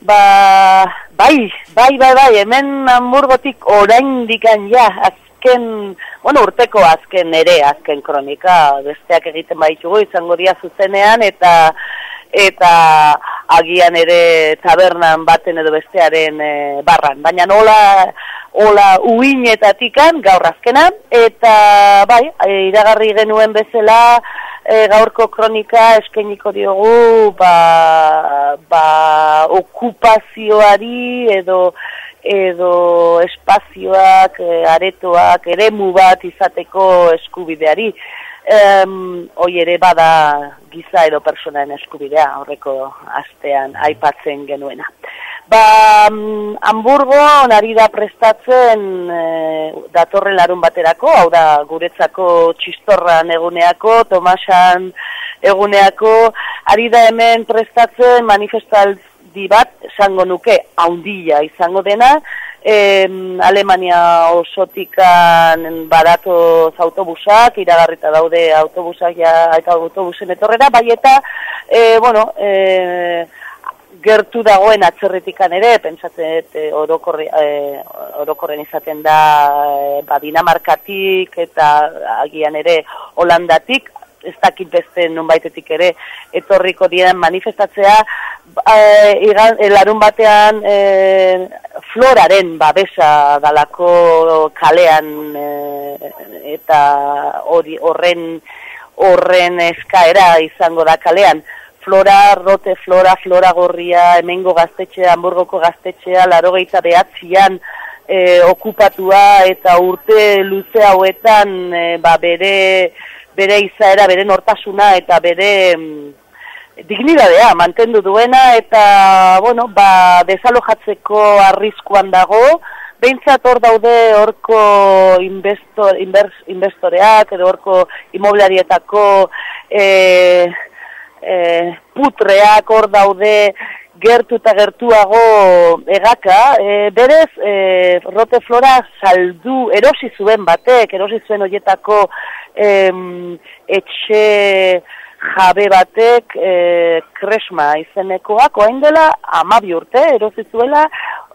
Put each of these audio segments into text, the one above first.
Ba, bai, bai, bai, bai, hemen hamburgotik orain dikan ja, azken, bueno, urteko azken ere, azken kronika, besteak egiten baitugu, izango dia zuzenean, eta eta agian ere tabernan baten edo bestearen e, barran. Baina nola, hola uinetatikan gaur azkena, eta bai, e, iragarri genuen bezala, e, gaurko kronika eskainiko diogu ba, ba, okupazioari edo edo espazioak, e, aretoak, eremu bat izateko eskubideari. Um, hoi ere bada giza edo personaren eskubidea horreko astean aipatzen genuena. Ba, um, Hamburgo nari da prestatzen e, datorren larun baterako, hau da guretzako txistorran eguneako, Tomasan eguneako, ari da hemen prestatzen manifestaldi bat, esango nuke, haundila izango dena, e, Alemania osotikan barato autobusak, iragarrita daude autobusak ja, eta autobusen etorrera, bai eta, e, bueno, e, gertu dagoen atzerretikan ere, pentsatzen e, orokorren izaten da e, ba, Dinamarkatik eta agian ere Holandatik, ez dakit beste nunbaitetik ere etorriko diren manifestatzea, e, larun batean e, floraren babesa dalako kalean e, eta horren horren eskaera izango da kalean flora, rote flora, flora gorria, hemengo gaztetxea, hamburgoko gaztetxea, laro gehieta behatzian e, okupatua eta urte luze hauetan e, ba, bere, bere izaera, bere nortasuna eta bere mm, dignidadea mantendu duena eta bueno, ba, desalojatzeko arriskuan dago, Behintzat hor daude horko investor, investoreak edo horko imobiliarietako eh, e, putreak hor daude gertu eta gertuago egaka, e, berez e, rote flora saldu erosi zuen batek, erosi zuen horietako e, etxe jabe batek e, kresma izenekoak, oain dela amabi urte erosi zuela,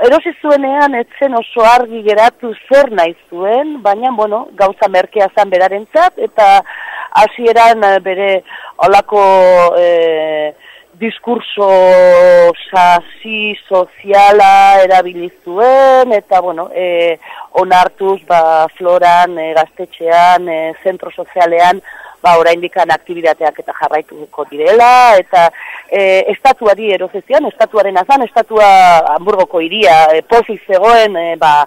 erosi zuenean etzen oso argi geratu zer nahi zuen, baina bueno, gauza merkea zan berarentzat, eta hasieran eh, bere olako e, diskurso sasi soziala erabilizuen eta bueno, e, onartuz ba, floran, e, gaztetxean, e, zentro sozialean ba, oraindikan aktibidateak eta jarraituko direla, eta e, estatuari erozezian, estatuaren azan, estatua Hamburgoko iria e, pozik zegoen, e, ba,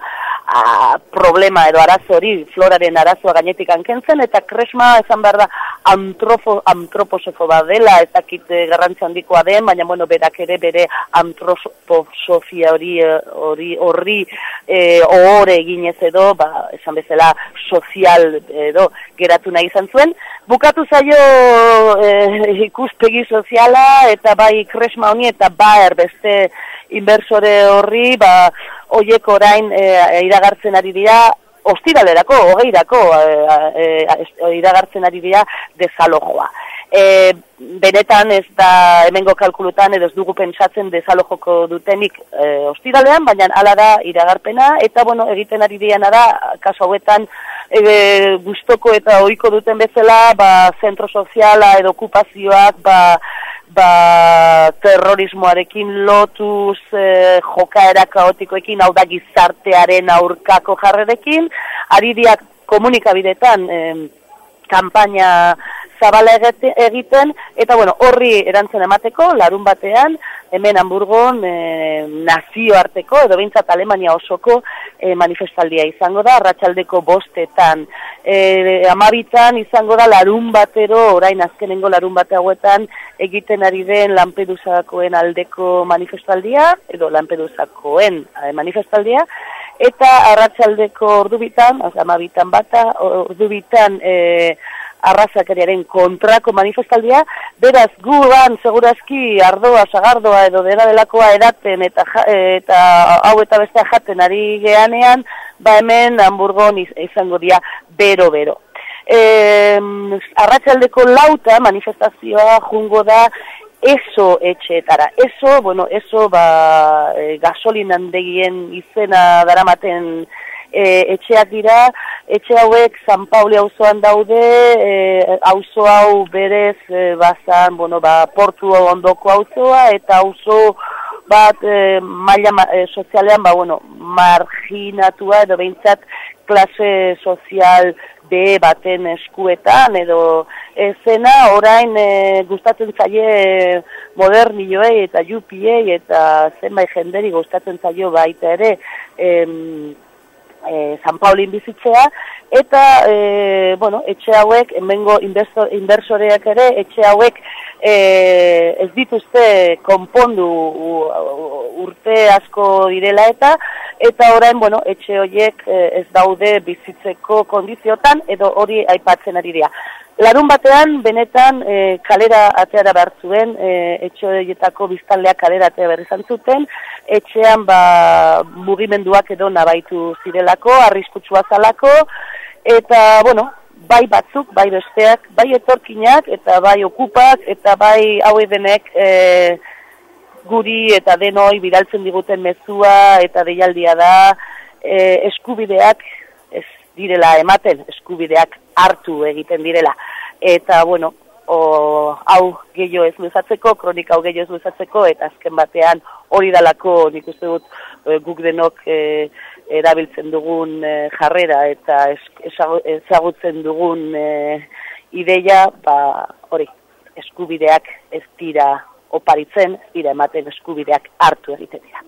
a, problema edo arazo hori floraren arazoa gainetik ankentzen eta kresma esan behar da antrofo, antroposofo bat dela ez dakit e, garrantzi handikoa den baina bueno berak ere bere antroposofia hori eh, hori horri e, ohore eginez edo ba, esan bezala sozial edo geratu nahi izan zuen. Bukatu zaio e, ikuspegi soziala eta bai kresma honi eta baer beste inversore horri ba hoiek orain e, iragartzen ari dira ostiralerako, hogeirako e, e, iragartzen ari dira desalojoa. E, benetan ez da hemengo kalkulutan edo ez dugu pentsatzen desalojoko dutenik e, ostiralean, baina hala da iragarpena, eta bueno, egiten ari diana da, kaso hauetan, e, gustoko eta ohiko duten bezala, ba, zentro soziala edo okupazioak, ba, ba, terrorismoarekin lotuz e, jokaera kaotikoekin, hau da gizartearen aurkako jarrerekin, ari diak komunikabidetan e, kampaina zabala egiten, eta bueno, horri erantzen emateko, larun batean, hemen Hamburgon e, nazioarteko, edo bintzat Alemania osoko e, manifestaldia izango da, arratsaldeko bostetan, e, amabitan izango da larun batero, orain azkenengo larun bate egiten ari den Lampedusakoen aldeko manifestaldia, edo Lampedusakoen manifestaldia, eta arratsaldeko ordubitan, amabitan bata, ordubitan, e, arrazakariaren kontrako manifestaldia, beraz guan segurazki ardoa, sagardoa edo dela delakoa edaten eta, eta hau eta bestea jaten ari geanean, ba hemen Hamburgon izango dira bero-bero. E, arratsaldeko lauta manifestazioa jungo da eso etxeetara. Eso, bueno, eso ba, e, gasolinan degien izena daramaten e, etxeak dira, etxe hauek San Pauli auzoan daude, e, auzo hau berez e, bazan, bueno, ba, portu ondoko auzoa, eta auzo bat e, maila e, sozialean, ba, bueno, marginatua edo behintzat klase sozial de baten eskuetan edo zena orain e, gustatzen zaie modernioei eta jupiei eta zenbait jenderi gustatzen zaio baita ere em, e, San Paulin bizitzea eta e, bueno, etxe hauek hemengo inbersoreak ere etxe hauek e, ez dituzte konpondu urte asko direla eta eta orain, bueno, etxe horiek ez daude bizitzeko kondiziotan edo hori aipatzen ari dira. Larun batean, benetan, e, kalera ateara behar zuen, e, etxe horietako biztanleak kalera atea behar izan zuten, etxean ba, mugimenduak edo nabaitu zirelako, arriskutsua zalako, eta, bueno, bai batzuk, bai besteak, bai etorkinak, eta bai okupak, eta bai hau denek e, guri eta denoi bidaltzen diguten mezua, eta deialdia da, e, eskubideak, ez direla ematen, eskubideak hartu egiten direla. Eta, bueno, o, hau gehiago ez luzatzeko, kronika hau gehiago ez luzatzeko, eta azken batean hori dalako nik uste dut e, guk denok e, erabiltzen dugun e, jarrera eta ezagutzen dugun e, ideia, ba, hori, eskubideak ez dira oparitzen, dira ematen eskubideak hartu egiten dira.